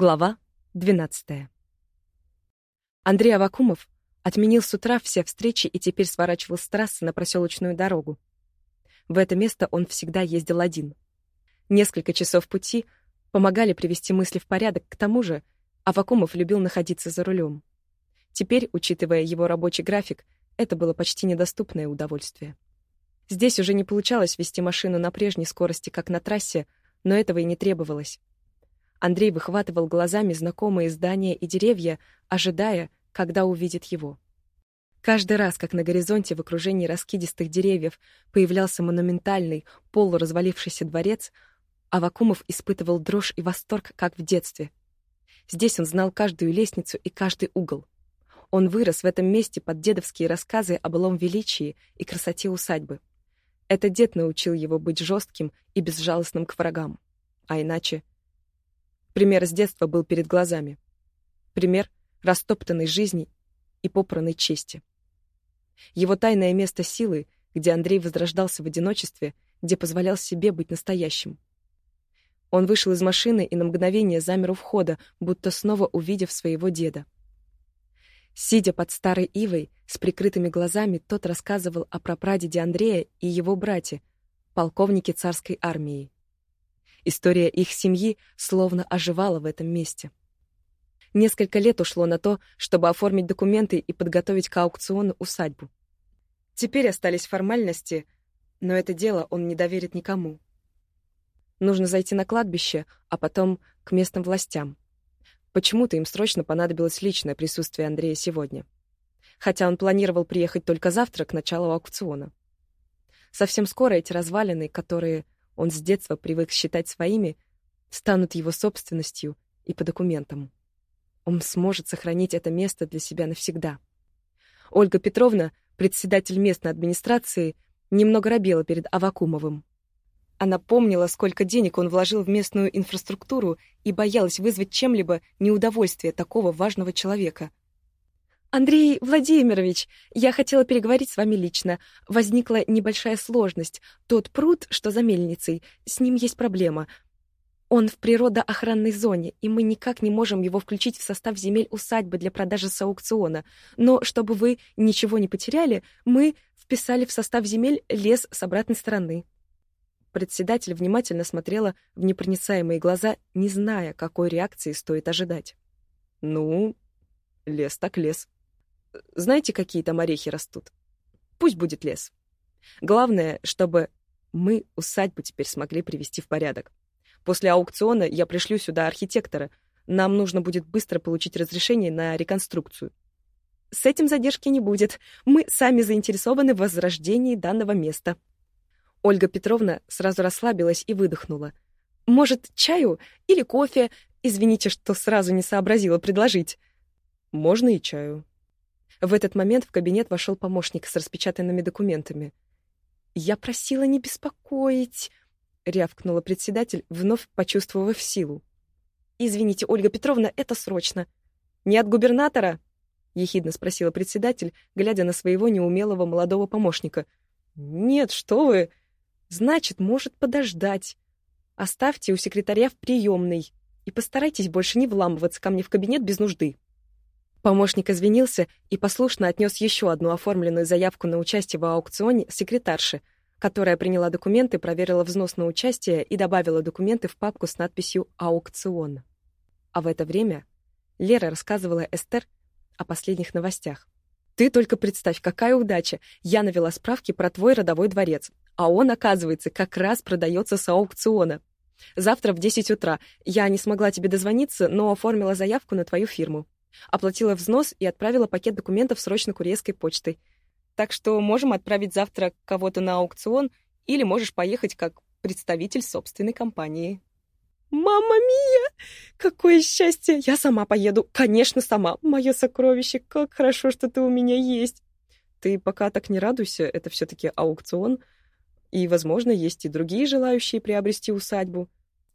Глава 12. Андрей Авакумов отменил с утра все встречи и теперь сворачивал с трассы на проселочную дорогу. В это место он всегда ездил один. Несколько часов пути помогали привести мысли в порядок, к тому же Авакумов любил находиться за рулем. Теперь, учитывая его рабочий график, это было почти недоступное удовольствие. Здесь уже не получалось вести машину на прежней скорости, как на трассе, но этого и не требовалось. Андрей выхватывал глазами знакомые здания и деревья, ожидая, когда увидит его. Каждый раз, как на горизонте в окружении раскидистых деревьев появлялся монументальный, полуразвалившийся дворец, Авакумов испытывал дрожь и восторг, как в детстве. Здесь он знал каждую лестницу и каждый угол. Он вырос в этом месте под дедовские рассказы о былом величии и красоте усадьбы. Это дед научил его быть жестким и безжалостным к врагам. А иначе Пример с детства был перед глазами. Пример растоптанной жизни и попранной чести. Его тайное место силы, где Андрей возрождался в одиночестве, где позволял себе быть настоящим. Он вышел из машины и на мгновение замер у входа, будто снова увидев своего деда. Сидя под старой ивой, с прикрытыми глазами, тот рассказывал о прапрадеде Андрея и его брате, полковнике царской армии. История их семьи словно оживала в этом месте. Несколько лет ушло на то, чтобы оформить документы и подготовить к аукциону усадьбу. Теперь остались формальности, но это дело он не доверит никому. Нужно зайти на кладбище, а потом к местным властям. Почему-то им срочно понадобилось личное присутствие Андрея сегодня. Хотя он планировал приехать только завтра, к началу аукциона. Совсем скоро эти развалины, которые он с детства привык считать своими, станут его собственностью и по документам. Он сможет сохранить это место для себя навсегда. Ольга Петровна, председатель местной администрации, немного робела перед Авакумовым. Она помнила, сколько денег он вложил в местную инфраструктуру и боялась вызвать чем-либо неудовольствие такого важного человека. «Андрей Владимирович, я хотела переговорить с вами лично. Возникла небольшая сложность. Тот пруд, что за мельницей, с ним есть проблема. Он в природоохранной зоне, и мы никак не можем его включить в состав земель усадьбы для продажи с аукциона. Но чтобы вы ничего не потеряли, мы вписали в состав земель лес с обратной стороны». Председатель внимательно смотрела в непроницаемые глаза, не зная, какой реакции стоит ожидать. «Ну, лес так лес», знаете, какие там орехи растут? Пусть будет лес. Главное, чтобы мы усадьбу теперь смогли привести в порядок. После аукциона я пришлю сюда архитектора. Нам нужно будет быстро получить разрешение на реконструкцию. С этим задержки не будет. Мы сами заинтересованы в возрождении данного места. Ольга Петровна сразу расслабилась и выдохнула. Может, чаю или кофе? Извините, что сразу не сообразила предложить. Можно и чаю, в этот момент в кабинет вошел помощник с распечатанными документами. «Я просила не беспокоить», — рявкнула председатель, вновь почувствовав силу. «Извините, Ольга Петровна, это срочно». «Не от губернатора?» — ехидно спросила председатель, глядя на своего неумелого молодого помощника. «Нет, что вы!» «Значит, может подождать. Оставьте у секретаря в приемной и постарайтесь больше не вламываться ко мне в кабинет без нужды». Помощник извинился и послушно отнес еще одну оформленную заявку на участие в аукционе секретарше, которая приняла документы, проверила взнос на участие и добавила документы в папку с надписью «Аукцион». А в это время Лера рассказывала Эстер о последних новостях. «Ты только представь, какая удача! Я навела справки про твой родовой дворец, а он, оказывается, как раз продается с аукциона. Завтра в 10 утра. Я не смогла тебе дозвониться, но оформила заявку на твою фирму. Оплатила взнос и отправила пакет документов срочно курьерской почтой. Так что можем отправить завтра кого-то на аукцион или можешь поехать как представитель собственной компании. «Мама Мия! Какое счастье! Я сама поеду! Конечно, сама! Мое сокровище! Как хорошо, что ты у меня есть!» «Ты пока так не радуйся, это все-таки аукцион, и, возможно, есть и другие желающие приобрести усадьбу.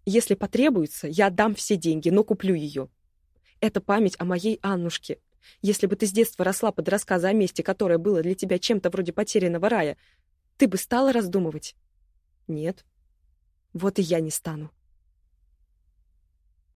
Если потребуется, я отдам все деньги, но куплю ее. Это память о моей Аннушке. Если бы ты с детства росла под рассказы о месте, которое было для тебя чем-то вроде потерянного рая, ты бы стала раздумывать? Нет. Вот и я не стану.